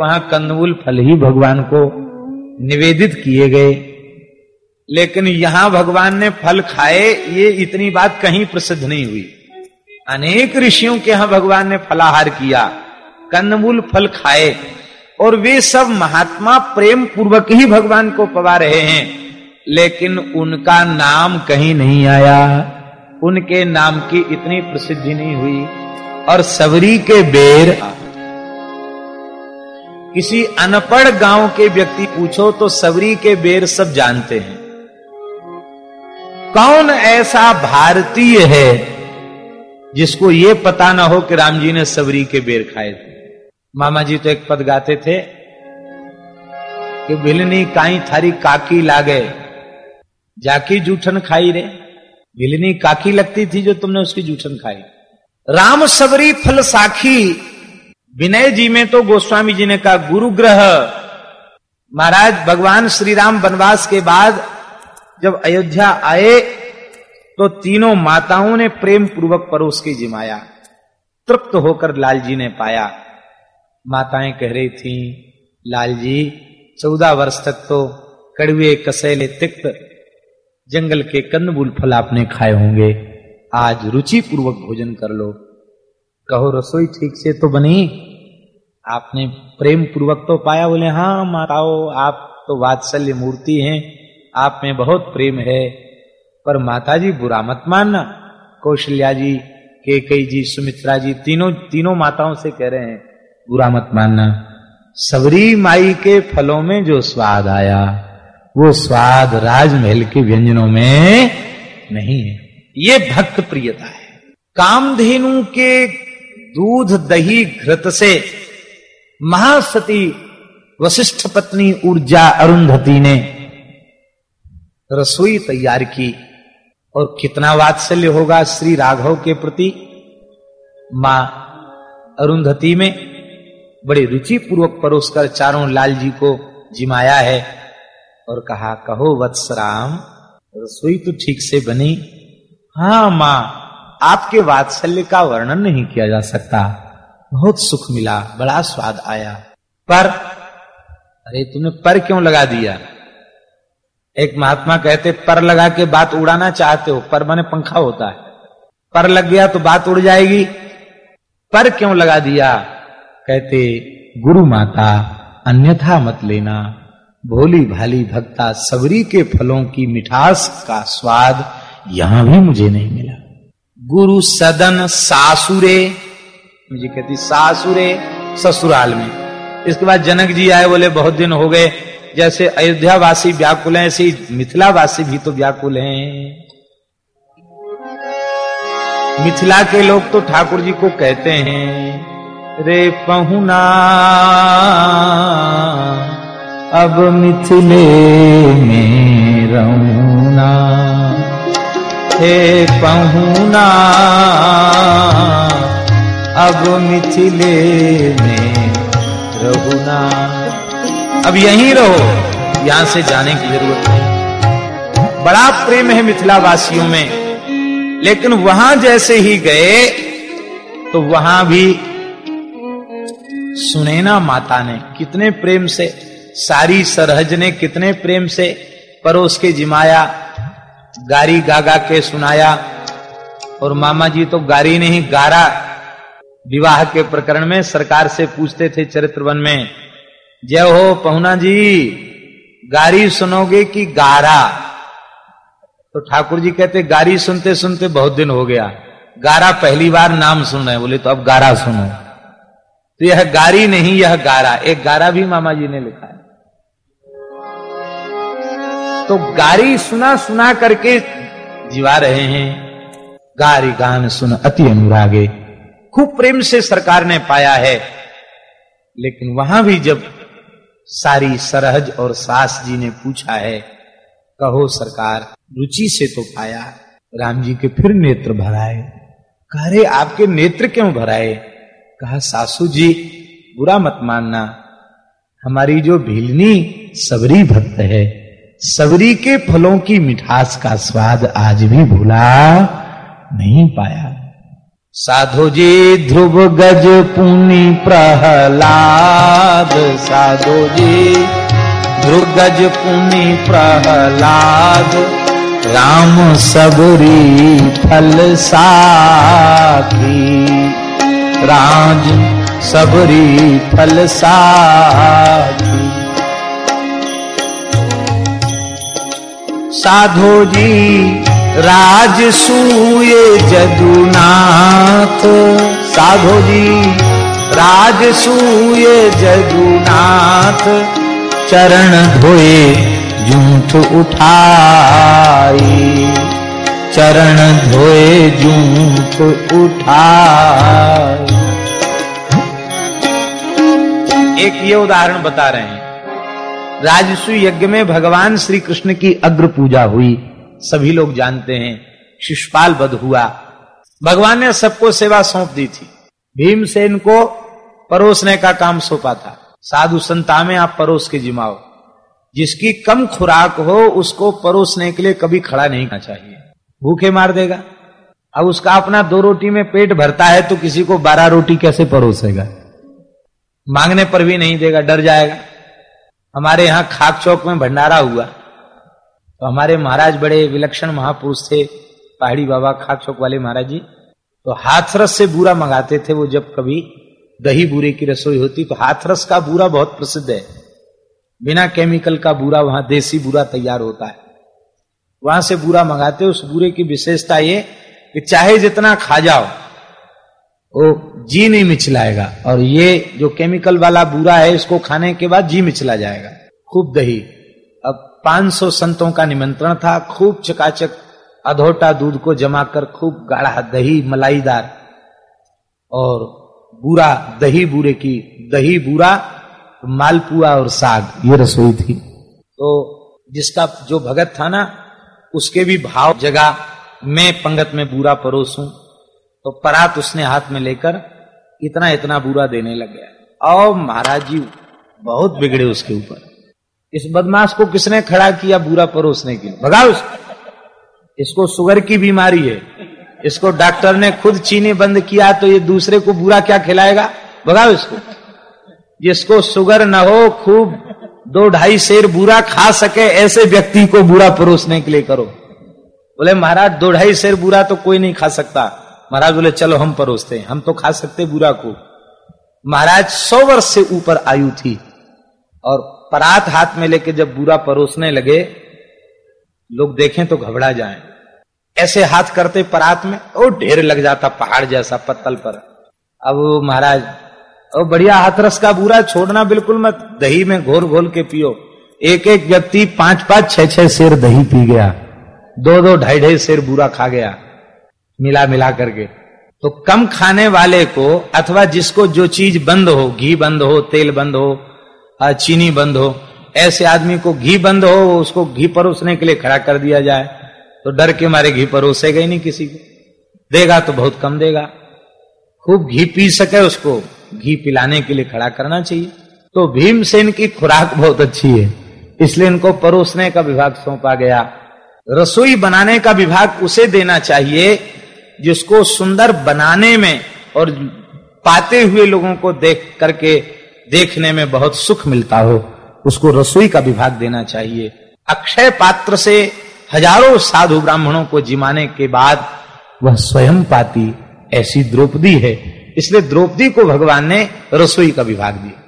वहाँ कंदमूल फल ही भगवान को निवेदित किए गए। लेकिन यहाँ भगवान ने फल खाए, ये इतनी बात कहीं प्रसिद्ध नहीं हुई। अनेक ऋषियों के यहाँ भगवान ने फलाहार किया, कंदमूल फल खाए, और वे सब महात्मा प्रेम पूर्वक ही भगवान को पवा रहे हैं। लेकिन उनका नाम कहीं नहीं आया। उनके नाम की इतनी प्रसिद्धि नहीं हुई। और सबरी के बेर किसी अनपढ़ गाँव के व्यक्ति पूछो तो सबरी के बेर सब जानते हैं। कौन ऐसा भारतीय है जिसको यह पता ना हो कि राम जी ने सबरी के बेर खाए थे? मामा जी तो एक पद गाते थे कि भिलनी काई थारी काकी लागे, जाकी जूठन खाई रे। भिलनी काकी लगती थी जो तुमने उसकी जूठन खाई। राम सबरी फल साखी विनय जी में तो गोस्वामी जी ने कहा गुरु ग्रह महाराज, भगवान श्री राम वनवास के बाद जब अयोध्या आए तो तीनों माताओं ने प्रेम पूर्वक परोस के जिमाया। तृप्त होकर लाल जी ने पाया। माताएँ कह रही थी लाल जी चौदह वर्ष तक तो कड़वे कसैले तिक्त, जंगल के कंदमूल फल आपने खाए होंगे। आज रुचि पूर्वक भोजन कर लो। कहो, रसोई ठीक से तो बनी? आपने प्रेम पूर्वक तो पाया, बोले हाँ माताओ, आप तो वात्सल्य मूर्ति हैं, आप में बहुत प्रेम है, पर माता जी बुरा मत मानना। कौशल्या जी, केकई जी, सुमित्रा जी, तीनों तीनों माताओं से कह रहे हैं, बुरा मत मानना। सबरी माई के फलों में जो स्वाद आया, वो स्वाद राजमहल के व्यंजनों में नहीं है। ये भक्त प्रियता है। कामधेनु के दूध दही घृत से महासती वशिष्ठ पत्नी ऊर्जा अरुंधति ने रसोई तैयार की और कितना वात्सल्य होगा श्री राघव के प्रति? माँ अरुंधति में बड़ी रुचि पूर्वक परोसकर चारों लाल जी को जिमाया है और कहा, कहो वत्सराम, रसोई तो ठीक से बनी? हाँ माँ, आपके वात्सल्य का वर्णन नहीं किया जा सकता। बहुत सुख मिला, बड़ा स्वाद आया। पर, अरे, तुमने पर क्यों लगा दिया? एक महात्मा कहते, पर लगा के बात उड़ाना चाहते हो, पर माने पंखा होता है। पर लग गया तो बात उड़ जाएगी। पर क्यों लगा दिया? कहते, गुरु माता, अन्यथा मत लेना। भोली भाली भक्ता, सबरी के फलों की मिठास का स्वाद यहाँ भी मुझे नहीं मिला। गुरु सदन सासुरे मुझे कहती, सासुरे, ससुराल में। इसके बाद जनक जी आए, बोले, बहुत दिन हो गए। जैसे अयोध्या वासी व्याकुल हैं, ऐसे मिथिला वासी भी तो व्याकुल हैं। मिथिला के लोग तो ठाकुर जी को कहते हैं, रे पहुना, अब मिथिले में रऊना हे पहुना अब मिथिले में रहुना अब यहीं रहो, यहाँ से जाने की ज़रूरत नहीं। बड़ा प्रेम है मिथिला वासियों में, लेकिन वहाँ जैसे ही गए तो वहाँ भी सुनैना माता ने, कितने प्रेम से, सारी सरहज ने कितने प्रेम से परोस के जिमाया, गारी गागा के सुनाया, और मामा जी तो गारी नहीं, गारा विवाह के प्रकरण में सरकार से पूछते थे चरित्रवन में, जय हो पहुना जी, गारी सुनोगे कि गारा? तो ठाकुर जी कहते, गारी सुनते सुनते बहुत दिन हो गया। गारा पहली बार नाम सुन रहे बोले तो अब गारा सुनो। तो यह गारी नहीं, यह गारा। एक गारा भी मामा जी ने लिखा है। तो गारी सुना सुना करके जीवा रहे हैं। गारी गान सुन अति अनुरागे। खूब प्रेम से सरकार ने पाया है। लेकिन वहाँ भी जब सारी सरहज और सास जी ने पूछा है, कहो सरकार, रुचि से तो पाया। राम जी के फिर नेत्र भराए। कह रहे, आपके नेत्र क्यों भराए? कहा, सासू जी, बुरा मत मानना। हमारी जो भीलनी, सबरी भक्त है। सबरी के फलों की मिठास का स्वाद आज भी भूला नहीं पाया। साधो जी ध्रुव गज पुनि प्रहलाद। साधु जी ध्रुगज पुनि प्रहलाद। राम सबरी फल साखी। राज सबरी फल साखी। साधु जी राजसूय जदुनाथ साधो जी राजसूय जदुनाथ चरण धोए, जूठ उठाई चरण धोए, जूठ उठाई एक ये उदाहरण बता रहे हैं। राजसु यज्ञ में भगवान श्री कृष्ण की अग्र पूजा हुई। सभी लोग जानते हैं शिषपाल बध हुआ। भगवान ने सबको सेवा सौंप दी थी। भीमसेन को परोसने का काम सौंपा था। साधु संता में आप परोस के जिमाओ। जिसकी कम खुराक हो, उसको परोसने के लिए कभी खड़ा नहीं करना चाहिए। भूखे मार देगा। अब उसका अपना दो रोटी में पेट भरता है तो किसी को बारह रोटी कैसे परोसेगा? मांगने पर भी नहीं देगा, डर जाएगा। हमारे यहाँ खाक चौक में भंडारा हुआ। तो हमारे महाराज बड़े विलक्षण महापुरुष थे, पहाड़ी बाबा, खाक चौक वाले महाराज। जी तो हाथरस से बूरा मंगाते थे वो जब कभी दही बूरे की रसोई होती तो हाथरस का बूरा बहुत प्रसिद्ध है। बिना केमिकल का बूरा, वहाँ देसी बूरा तैयार होता है। वहाँ से बूरा मंगाते उस बूरे की विशेषता ये कि चाहे जितना खा जाओ, वो जी नहीं मिचलाएगा। और ये जो केमिकल वाला बूरा है, इसको खाने के बाद जी मिचला जाएगा। खूब दही। 500 संतों का निमंत्रण था। खूब चकाचक अधोटा दूध को जमा कर खूब गाढ़ा दही मलाईदार और बूरा दही बूरे की दही बूरा, मालपुआ और साग, ये रसोई थी। तो जिसका जो भगत था ना, उसके भी भाव जगह मैं पंगत में बूरा परोसूं। तो परात उसने हाथ में लेकर इतना इतना बूरा देने लग गया। और महाराज जी, बहुत बिगड़े उसके ऊपर। इस बदमाश को किसने खड़ा किया बुरा परोसने के लिए? भगाओ इसको शुगर की बीमारी है। इसको डॉक्टर ने खुद चीनी बंद किया तो ये दूसरे को बुरा क्या खिलाएगा? भगाओ इसको। जिसको शुगर न हो, खूब दो ढाई शेर बुरा खा सके, ऐसे व्यक्ति को बुरा परोसने के लिए करो। बोले, महाराज, दो ढाई शेर बुरा तो कोई नहीं खा सकता। महाराज बोले, चलो, हम परोसते हैं। हम तो खा सकते बुरा को। महाराज सौ वर्ष से ऊपर आयु थी और परात हाथ में लेके जब बुरा परोसने लगे, लोग देखें तो घबरा जाएँ। ऐसे हाथ करते परात में, ओ, ढेर लग जाता पहाड़ जैसा पत्तल पर। अब महाराज, ओ, बढ़िया हाथरस का बुरा छोड़ना बिल्कुल मत, दही में घोर घोल के पियो। एक एक व्यक्ति पाँच पाँच छह छह शेर दही पी गया। दो दो ढाई ढाई शेर बुरा खा गया मिला मिला करके। तो कम खाने वाले को, अथवा जिसको जो चीज़ बंद हो, घी बंद हो, तेल बंद हो चीनी बंद हो। ऐसे आदमी को घी बंद हो, उसको घी परोसने के लिए खड़ा कर दिया जाए तो डर के मारे घी परोसेगा ही नहीं किसी को। देगा तो बहुत कम देगा। खूब घी पी सके उसको, घी पिलाने के लिए खड़ा करना चाहिए। तो भीमसेन की खुराक बहुत अच्छी है, इसलिए इनको परोसने का विभाग सौंपा गया। रसोई बनाने का विभाग उसे देना चाहिए, जिसको सुंदर बनाने में और पाते हुए लोगों को देख करके देखने में बहुत सुख मिलता हो, उसको रसोई का विभाग देना चाहिए। अक्षय पात्र से हज़ारों साधु ब्राह्मणों को जिमाने के बाद वह स्वयं पाती ऐसी द्रौपदी है। इसलिए द्रौपदी को भगवान ने रसोई का विभाग दिया।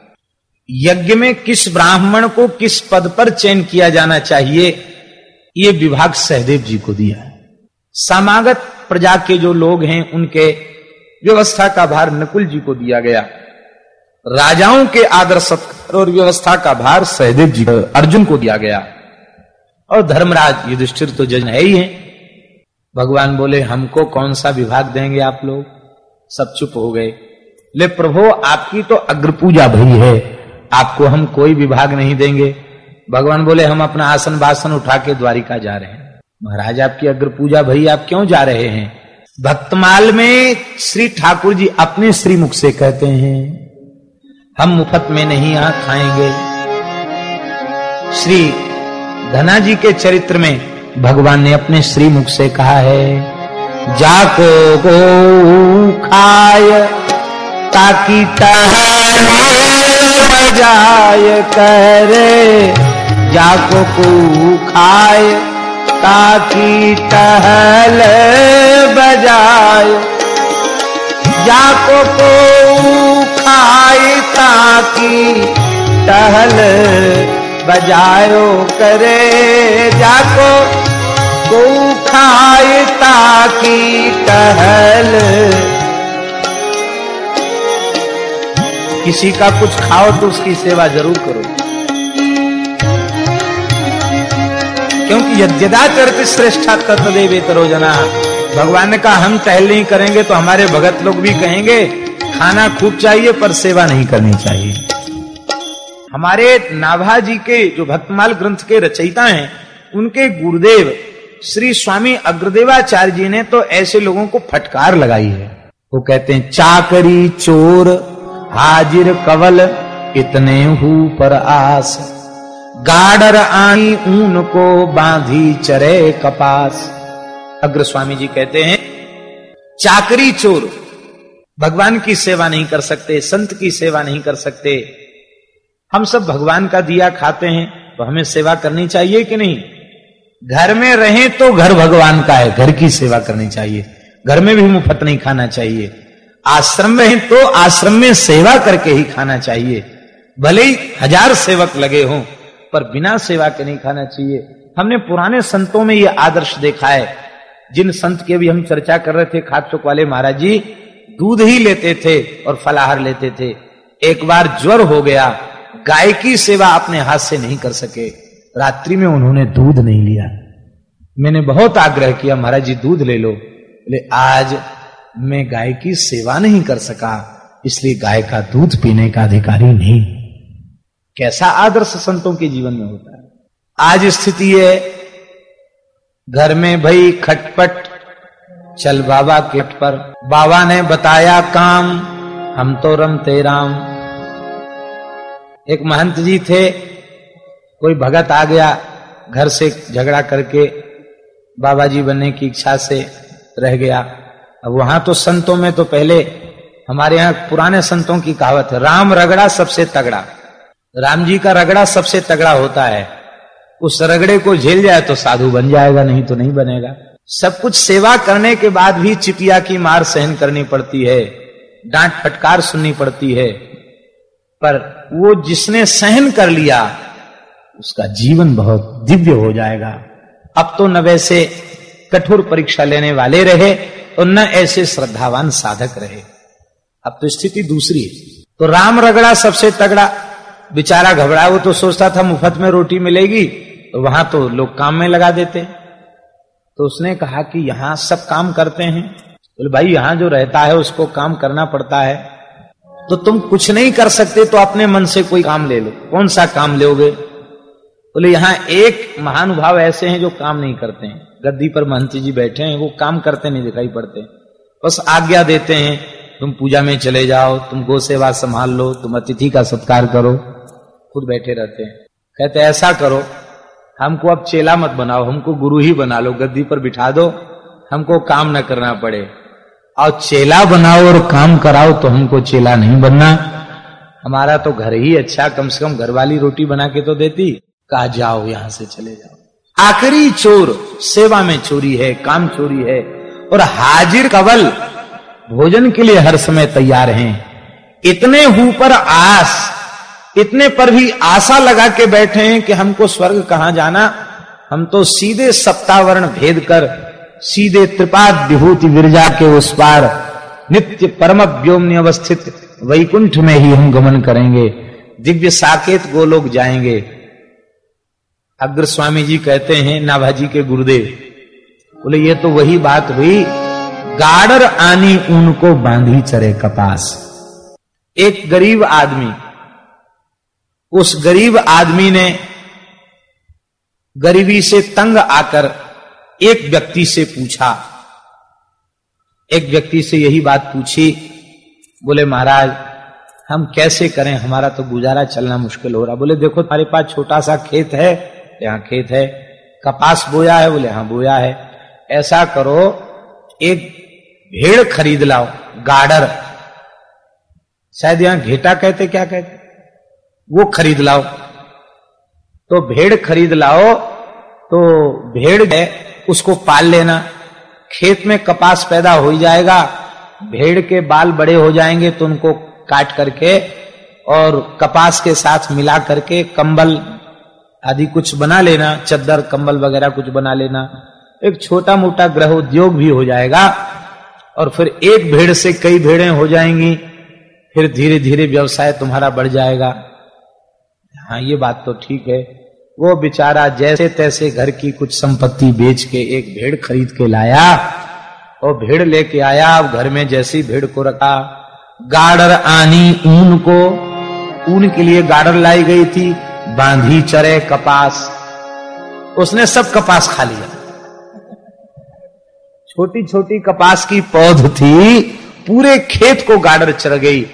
यज्ञ में किस ब्राह्मण को किस पद पर चयन किया जाना चाहिए, ये विभाग सहदेव जी को दिया समागत प्रजा के जो लोग हैं, उनके व्यवस्था का भार नकुल जी को दिया गया। राजाओं के आदर सत्कार और व्यवस्था का भार सहदेव जी अर्जुन को दिया गया। और धर्मराज युधिष्ठिर तो जज है ही है। भगवान बोले, हमको कौन सा विभाग देंगे आप लोग? सब चुप हो गए। ले प्रभु, आपकी तो अग्र पूजा भई है। आपको हम कोई विभाग नहीं देंगे। भगवान बोले, हम अपना आसन बासन उठा के द्वारिका जा रहे हैं। महाराज, आपकी अग्र पूजा भई आप क्यों जा रहे हैं? भक्तमाल में श्री ठाकुर जी अपने श्रीमुख से कहते हैं। हम मुफत में नहीं यहाँ खाएँगे। श्री धना जी के चरित्र में भगवान ने अपने श्री मुख से कहा है, जाको गो खाय, ताकि मज़ा करे जाको को खाए ताकि टहल बजाए जाको को खाए ताकि टहल बजायो करे। जाको को खाए ताकि टहल। किसी का कुछ खाओ तो उसकी सेवा ज़रूर करो। क्योंकि यद्यदा चरत श्रेष्ठा तत्देवे तरोजना भगवान ने कहा, हम टहल नहीं करेंगे तो हमारे भगत लोग भी कहेंगे खाना खूब चाहिए, पर सेवा नहीं करनी चाहिए। हमारे नाभा जी के जो भक्तमाल ग्रंथ के रचयिता हैं, उनके गुरुदेव श्री स्वामी अग्रदेवाचार्य जी ने तो ऐसे लोगों को फटकार लगाई है। वो कहते हैं, चाकरी, चोर, हाजिर, कवल, इतने हु पर आस। गाडर आई, ऊन को बांधी, चरे कपास। अग्र स्वामी जी कहते हैं, चाकरी, चोर भगवान की सेवा नहीं कर सकते, संत की सेवा नहीं कर सकते। हम सब भगवान का दिया खाते हैं तो हमें सेवा करनी चाहिए कि नहीं? घर में रहें तो घर भगवान का है, घर की सेवा करनी चाहिए। घर में भी मुफ़्त नहीं खाना चाहिए। आश्रम में तो आश्रम में सेवा करके ही खाना चाहिए। भले ही हज़ार सेवक लगे हों, पर बिना सेवा के नहीं खाना चाहिए। हमने पुराने संतों में यह आदर्श देखा है। जिन संत की अभी हम चर्चा कर रहे थे खाचुक वाले महाराज जी दूध ही लेते थे और फलाहार लेते थे। एक बार ज्वर हो गया, गाय की सेवा अपने हाथ से नहीं कर सके। रात्रि में उन्होंने दूध नहीं लिया। मैंने बहुत आग्रह किया, महाराज जी, दूध ले लो। बोले, आज मैं गाय की सेवा नहीं कर सका, इसलिए गाय का दूध पीने का अधिकारी नहीं। कैसा आदर्श संतों के जीवन में होता है। आज स्थिति है, घर में भाई खटपट चल बाबा के पर। बाबा ने बताया, काम, हम तो रमते राम। एक महंत जी थे, कोई भगत आ गया, घर से झगड़ा करके बाबा जी बनने की इच्छा से रह गया। अब वहाँ तो संतों में तो पहले, हमारे यहाँ पुराने संतों की कहावत है, राम रगड़ा सबसे तगड़ा। राम जी का रगड़ा सबसे तगड़ा होता है। उस रगड़े को झेल जाए तो साधु बन जाएगा, नहीं तो नहीं बनेगा। सब कुछ सेवा करने के बाद भी चिपिया की मार सहन करनी पड़ती है, डांट फटकार सुननी पड़ती है। पर वो जिसने सहन कर लिया, उसका जीवन बहुत दिव्य हो जाएगा। अब तो न वैसे कठोर परीक्षा लेने वाले रहे और न ऐसे श्रद्धावान साधक रहे। अब तो स्थिति दूसरी है। तो राम रगड़ा सबसे तगड़ा। बेचारा घबरा वो तो सोचता था मुफ़्त में रोटी मिलेगी तो वहाँ तो लोग काम में लगा देते। तो उसने कहा कि यहाँ सब काम करते हैं। बोले, भाई, यहाँ जो रहता है, उसको काम करना पड़ता है। तो तुम कुछ नहीं कर सकते तो अपने मन से कोई काम ले लो। कौन सा काम लोगे? बोले तो यहाँ एक महानुभाव ऐसे हैं जो काम नहीं करते हैं। गद्दी पर महंती जी बैठे हैं, वो काम करते नहीं दिखाई पड़ते। बस आज्ञा देते हैं, तुम पूजा में चले जाओ तुम गो सेवा संभाल लो, तुम अतिथि का सत्कार करो, खुद बैठे रहते हैं। कहते, ऐसा करो हमको अब चेला मत बनाओ, हमको गुरु ही बना लो, गद्दी पर बिठा दो, हमको काम न करना पड़े। और चेला बनाओ और काम कराओ तो हमको चेला नहीं बनना। हमारा तो घर ही अच्छा कम से कम घर वाली रोटी बना के तो देती। कहा, जाओ, यहाँ से चले जाओ। आखिरी चोर, सेवा में चोरी है, काम चोरी है, और हाजिर कवल भोजन के लिए हर समय तैयार हैं। इतने हु पर आस इतने पर भी आशा लगा के बैठे हैं कि हमको स्वर्ग कहाँ जाना। हम तो सीधे सप्तावरण भेद कर, सीधे त्रिपाद विभूति विरजा के उस पार नित्य परम व्योम अवस्थित वैकुंठ में ही हम गमन करेंगे। दिव्य साकेत गोलोक जाएँगे। अग्र स्वामी जी कहते हैं, नाभाजी के गुरुदेव, बोले, ये तो वही बात हुई गाडर आनी उनको बांधी चरे कपास। एक गरीब आदमी उस गरीब आदमी ने गरीबी से तंग आकर एक व्यक्ति से पूछा। एक व्यक्ति से यही बात पूछी, बोले, महाराज, हम कैसे करें? हमारा तो गुजारा चलना मुश्किल हो रहा। बोले, देखो, तुम्हारे पास छोटा सा खेत है। यहाँ खेत है। कपास बोया है? बोले हाँ बोया है। ऐसा करो, एक भेड़ खरीद लाओ गाडर शायद यहाँ घेटा कहते, क्या कहते? वो खरीद लाओ। तो भेड़ खरीद लाओ तो भेड़ है उसको पाल लेना। खेत में कपास पैदा हो जाएगा, भेड़ के बाल बड़े हो जाएँगे तो उनको काट करके, और कपास के साथ मिला करके कंबल आदि कुछ बना लेना, चद्दर, कंबल वगैरह कुछ बना लेना। एक छोटा मोटा ग्रह उद्योग भी हो जाएगा, और फिर एक भेड़ से कई भेड़ें हो जाएँगी, फिर धीरे धीरे व्यवसाय तुम्हारा बढ़ जाएगा। हाँ ये बात तो ठीक है। वो बेचारा जैसे तैसे घर की कुछ संपत्ति बेच के एक भेड़ खरीद के लाया और भेड़ लेके आया, अब घर में जैसी भेड़ को रखा। गाडर आनी ऊन को, ऊन के लिए गाडर लाई गई थी, बांधी चरे कपास। उसने सब कपास खा लिया। छोटी छोटी कपास की पौध थी, पूरे खेत को गाडर चढ़ गई।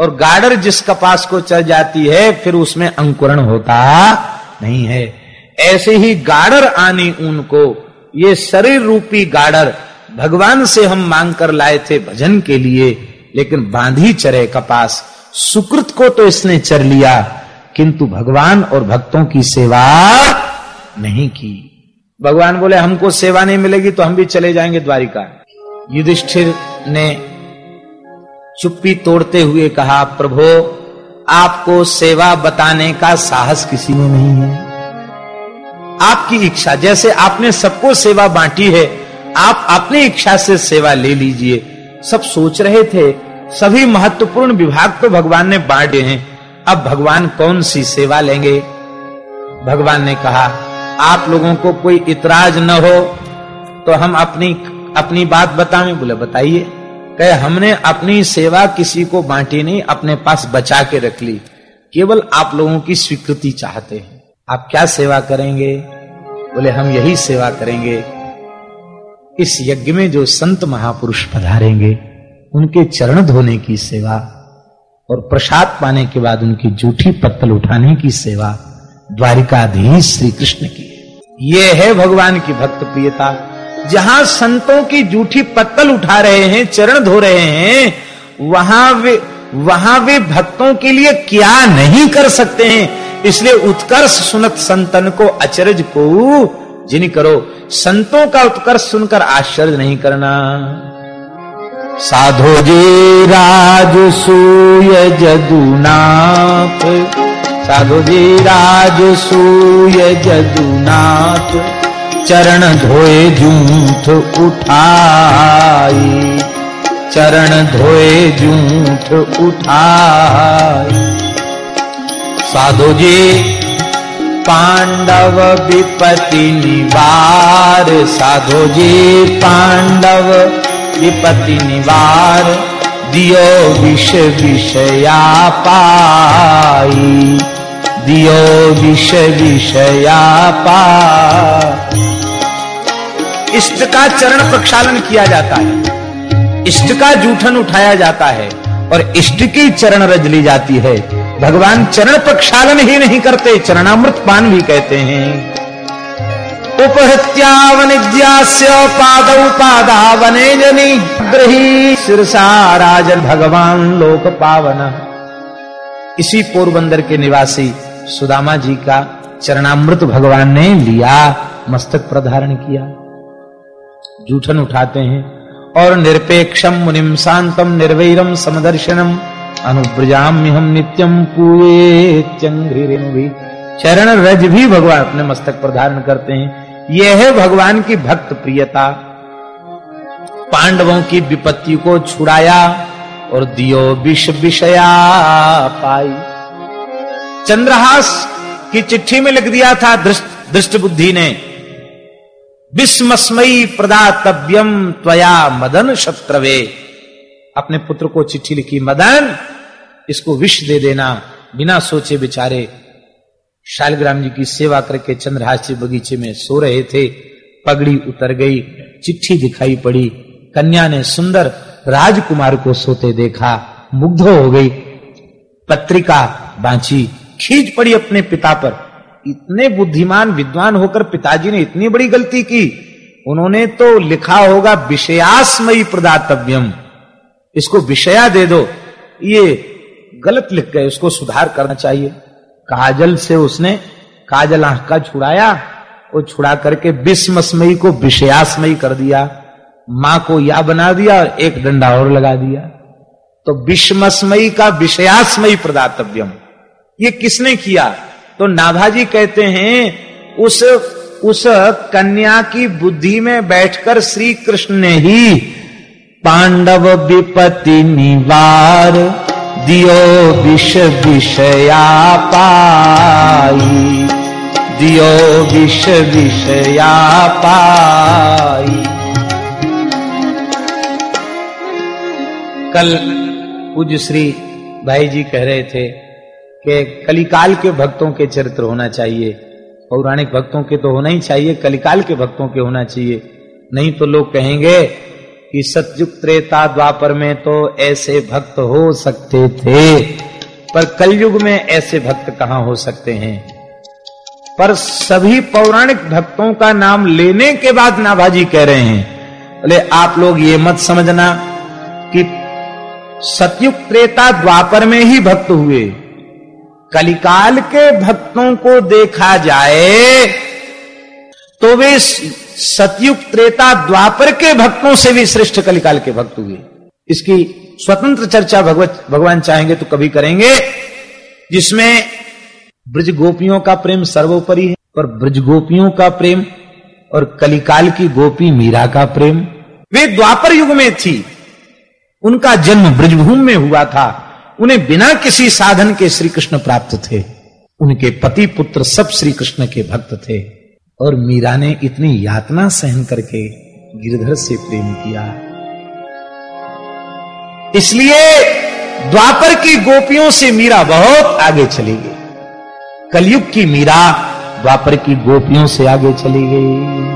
और गाडर जिस कपास को चढ़ जाती है, फिर उसमें अंकुरण होता नहीं है। ऐसे ही गाडर आनी ऊन को, ये शरीर रूपी गाडर भगवान से हम मांग कर लाए थे भजन के लिए, लेकिन बांधी चरे कपास सुकृत को तो इसने चर लिया, किंतु भगवान और भक्तों की सेवा नहीं की। भगवान बोले, हमको सेवा नहीं मिलेगी तो हम भी चले जाएँगे द्वारिका। युधिष्ठिर ने चुप्पी तोड़ते हुए कहा, प्रभो, आपको सेवा बताने का साहस किसी में नहीं है। आपकी इच्छा, जैसे आपने सबको सेवा बांटी है, आप अपनी इच्छा से सेवा ले लीजिए। सब सोच रहे थे, सभी महत्वपूर्ण विभाग तो भगवान ने बांटे हैं। अब भगवान कौन सी सेवा लेंगे? भगवान ने कहा, आप लोगों को कोई इतराज न हो तो हम अपनी अपनी बात बताएँ, बोले, बताइए। कहे, हमने अपनी सेवा किसी को बांटी नहीं, अपने पास बचा के रख ली। केवल आप लोगों की स्वीकृति चाहते हैं। आप क्या सेवा करेंगे? बोले, हम यही सेवा करेंगे। इस यज्ञ में जो संत महापुरुष पधारेंगे, उनके चरण धोने की सेवा और प्रसाद पाने के बाद उनकी जूठी पत्तल उठाने की सेवा, द्वारिकाधीश श्री कृष्ण की। ये है भगवान की भक्त प्रियता जहाँ संतों की जूठी पत्तल उठा रहे हैं, चरण धो रहे हैं, वहाँ वे वहाँ वे भक्तों के लिए क्या नहीं कर सकते हैं? इसलिए उत्कर्ष सुनत संतन को अचरज को जिन करो, संतों का उत्कर्ष सुनकर आश्चर्य नहीं करना। साधो जी राज सूय जदुनाथ, साधो जी राज सूय जदुनाथ चरण धोए जूठ उठाई। चरण धोए जूठ उठाई। साधो जी, पांडव विपति निवार। साधो जी, पांडव विपति निवार। दियो विष विषया पाई। दियो विष विषया पाई इष्ट का चरण प्रक्षालन किया जाता है। इष्ट का जूठन उठाया जाता है और इष्ट की चरण रज ली जाती है। भगवान चरण प्रक्षालन ही नहीं करते, चरणामृत पान भी कहते हैं। उपहत्यावनिज्यास्य पादौ पादावने जनी ग्रही सिरसा राजन भगवान लोक पावन। इसी पोरबंदर के निवासी सुदामा जी का चरणामृत भगवान ने लिया, मस्तक प्रधारण किया। जूठन उठाते हैं और निरपेक्षम मुनिम शांतम निर्वैरम समदर्शनम अनुब्रजाम हम नित्यम भी। चरण रज भी भगवान अपने मस्तक पर धारण करते हैं। यह है भगवान की भक्त प्रियता। पांडवों की विपत्ति को छुड़ाया और दियो विष विषया पाई। चंद्रहास की चिट्ठी में लिख दिया था, दृष्ट बुद्धि ने। विस्मस्मयी प्रदातव्यम त्वया मदन शत्रवे। अपने पुत्र को चिट्ठी लिखी, मदन, इसको विष दे देना। बिना सोचे बिचारे शालग्राम जी की सेवा करके चंद्रहास जी बगीचे में सो रहे थे। पगड़ी उतर गई, चिट्ठी दिखाई पड़ी। कन्या ने सुंदर राजकुमार को सोते देखा। मुग्ध हो गई। पत्रिका बांची। खींच पड़ी अपने पिता पर। इतने बुद्धिमान, विद्वान होकर पिताजी ने इतनी बड़ी गलती की। उन्होंने तो लिखा होगा, विषयासमयी प्रदातव्यम। इसको विषया दे दो। ये गलत लिख गए, उसको सुधार करना चाहिए। काजल से उसने काजल आँख का छुड़ाया वो छुड़ा करके विस्मयी को विषयासमयी कर दिया। माँ को या बना दिया और एक डंडा और लगा दिया। तो विषमस्मयी का विषयासमयी प्रदातव्यम। ये किसने किया? तो नाभाजी कहते हैं, उस उस कन्या की बुद्धि में बैठकर श्री कृष्ण ने ही पांडव विपति निवार दियो विष विषया पाई। दियो विष विषया पाई। कल पूज्य श्री भाई जी कह रहे थे कि कलिकाल के भक्तों के चरित्र होना चाहिए। पौराणिक भक्तों के तो होना ही चाहिए, कलिकाल के भक्तों के होना चाहिए। नहीं तो लोग कहेंगे कि सतयुग त्रेता द्वापर में तो ऐसे भक्त हो सकते थे। पर कलयुग में ऐसे भक्त कहाँ हो सकते हैं? पर सभी पौराणिक भक्तों का नाम लेने के बाद नाभाजी कह रहे हैं। बोले, आप लोग ये मत समझना कि सतयुग त्रेता द्वापर में ही भक्त हुए। कलिकाल के भक्तों को देखा जाए तो वे सतयुग त्रेता द्वापर के भक्तों से भी श्रेष्ठ कलिकाल के भक्त हुए। इसकी स्वतंत्र चर्चा भगवत, भगवान चाहेंगे तो कभी करेंगे, जिसमें ब्रज गोपियों का प्रेम सर्वोपरि है पर ब्रज गोपियों का प्रेम, और कलिकाल की गोपी मीरा का प्रेम। वे द्वापर युग में थी। उनका जन्म ब्रजभूमि में हुआ था। उन्हें बिना किसी साधन के श्री कृष्ण प्राप्त थे। उनके पति पुत्र सब श्री कृष्ण के भक्त थे। और मीरा ने इतनी यातना सहन करके गिरधर से प्रेम किया। इसलिए द्वापर की गोपियों से मीरा बहुत आगे चली गई। कलयुग की मीरा द्वापर की गोपियों से आगे चली गई।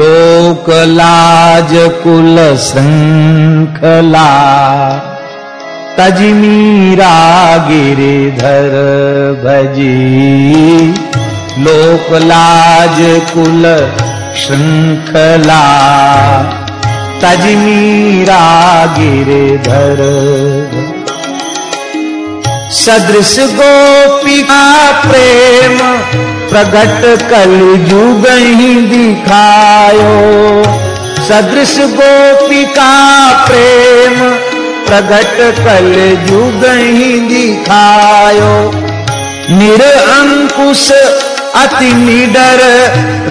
लोक लाज कुल श्रृंखला तजमीरा गिरिधर भजी। लोक लाज कुल श्रृंखला तजमीरा गिरिधर सदृश गोपिका प्रेम प्रगट कल जुग ही दिखायो। सदृश गोपिका प्रेम प्रगट कल जुग ही दिखायो। निरअंकुश अति निडर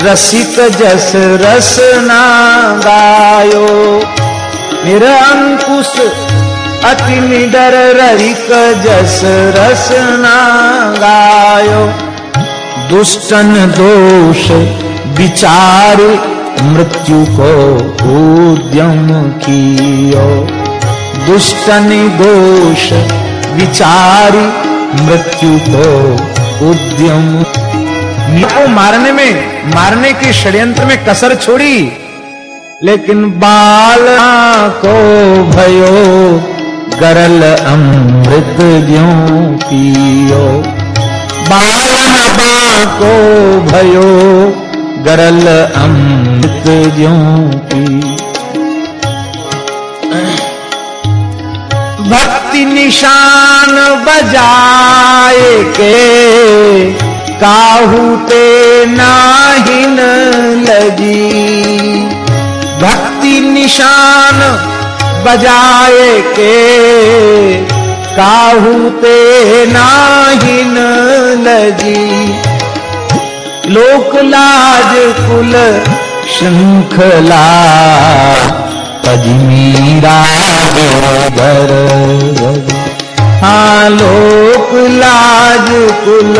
रसिक जस रस ना गायो निरअंकुश अति निडर ररिक जस रस ना गायो दुष्टन दोष विचार मृत्यु को उद्यम कियो। दुष्टन दोष विचार मृत्यु को उद्यम। को मारने में, मारने के षड्यंत्र में कसर छोड़ी, लेकिन बाल को भयो, गरल अमृत ज्यों पियो। बालनबा को भयो, गरल अमृत पी भक्ति निशान बजाए के, काहू ते नाहिन लगी। भक्ति निशान बजाए के, काहू ते नाहिन लगी। लोक लाज कुल श्रृंखला पजमीरा घर हाँ लोक लाज कुल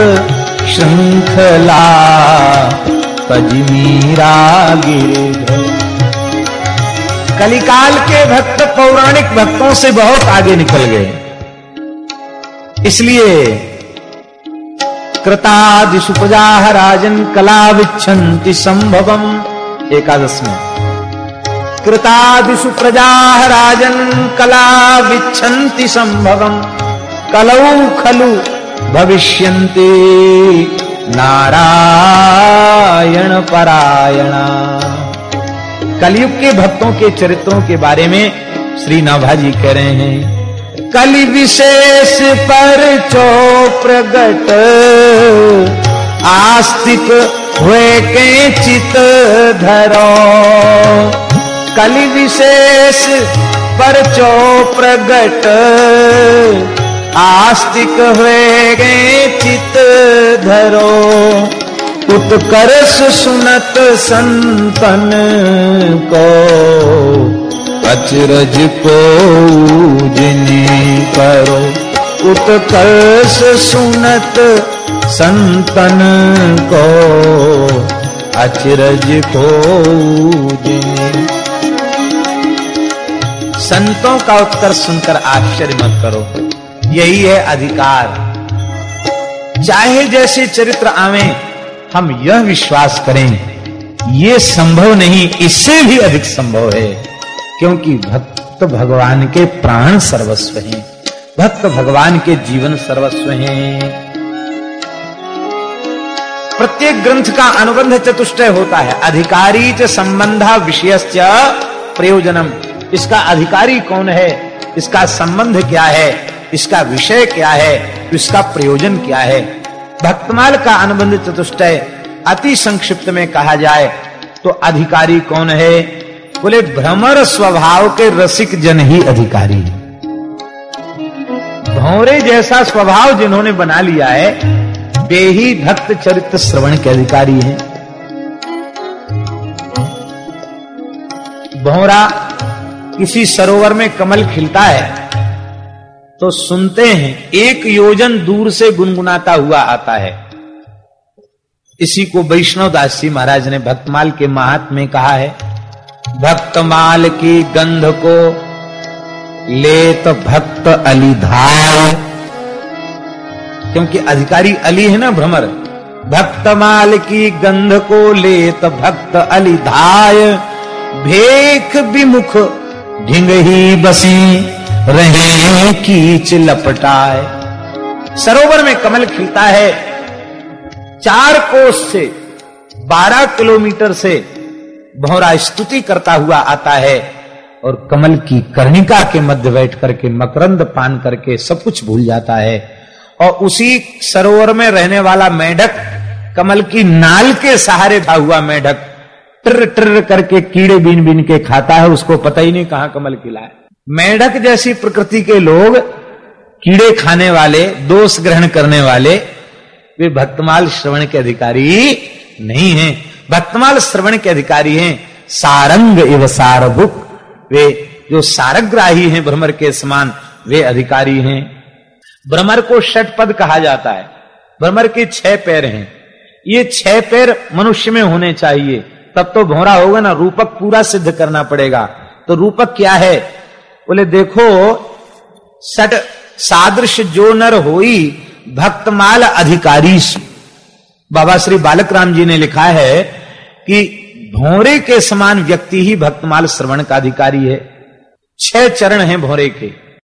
श्रृंखला पजमीरा गिरधर कलिकाल के भक्त पौराणिक भक्तों से बहुत आगे निकल गए। इसलिए कृतादिशु प्रजा राजन कला विच्छन्ति संभवम एकादश में कृतादिशु प्रजा राजन कला विच्छन्ति संभवम कलौ खलु भविष्यन्ति नारायण परायणा कलयुग के भक्तों के चरित्रों के बारे में श्री नभाजी कह रहे हैं। कलि विशेष पर चो प्रगट। आस्तिक हुए के चित धरो। कलि विशेष पर चो प्रगट। आस्तिक हुए के चित धरो। उत्कर्ष सुनत संतन को। अचरज को जिनी करो। उत्कर्ष सुनत संतन को। अचरज को संतों का उत्कर्ष सुनकर आश्चर्य मत करो। यही है अधिकार। चाहे जैसे चरित्र आवे, हम यह विश्वास करें यह संभव नहीं, इससे भी अधिक संभव है। क्योंकि भक्त भगवान के प्राण सर्वस्व हैं। भक्त भगवान के जीवन सर्वस्व हैं। प्रत्येक ग्रंथ का अनुबंध चतुष्टय होता है। अधिकारी च संबंधा विषय प्रयोजनम। इसका अधिकारी कौन है? इसका संबंध क्या है? इसका विषय क्या है? इसका प्रयोजन क्या है? भक्तमाल का अनुबंध चतुष्टय अति संक्षिप्त में कहा जाए तो अधिकारी कौन है? बोले, भ्रमर स्वभाव के रसिक जन ही अधिकारी है। भौरे जैसा स्वभाव जिन्होंने बना लिया है, वे ही भक्त चरित्र श्रवण के अधिकारी हैं। भौरा किसी सरोवर में कमल खिलता है तो सुनते हैं, एक योजन दूर से गुनगुनाता हुआ आता है। इसी को वैष्णव दास जी महाराज ने भक्तमाल के महात्म कहा है भक्तमाल की गंध को ले तो भक्त अलीधार क्योंकि अधिकारी अली है ना भ्रमर? भक्तमाल की गंध को ले तो भक्त अली धाय भेख विमुख ढिंग ही बसी, रहे कीच लपटाए सरोवर में कमल खिलता है, चार कोस से, बारह किलोमीटर से भौरा स्तुति करता हुआ आता है और कमल की कर्णिका के मध्य बैठ करके मकरंद पान करके सब कुछ भूल जाता है। और उसी सरोवर में रहने वाला मेढक, कमल की नाल के सहारे था हुआ मेढक, ट्र ट्र करके कीड़े बीन बीन के खाता है, उसको पता ही नहीं कहा कमल किला है। मेढक जैसी प्रकृति के लोग, कीड़े खाने वाले, दोष ग्रहण करने वाले, वे भक्तमाल श्रवण के अधिकारी नहीं हैं। भक्तमाल श्रवण के अधिकारी हैं, सारंग एवं सारभुक। वे जो सारग्राही हैं, भ्रमर के समान, वे अधिकारी हैं। भ्रमर को षटपद कहा जाता है। भ्रमर के छह पैर हैं। ये छह पैर मनुष्य में होने चाहिए। तब तो भौरा होगा ना, रूपक पूरा सिद्ध करना पड़ेगा। तो रूपक क्या है? बोले, देखो सट सादृश जो नर होई, भक्तमाल अधिकारी बाबा श्री बालक राम जी ने लिखा है कि भोरे के समान व्यक्ति ही भक्तमाल श्रवण का अधिकारी है। छह चरण हैं भोरे के।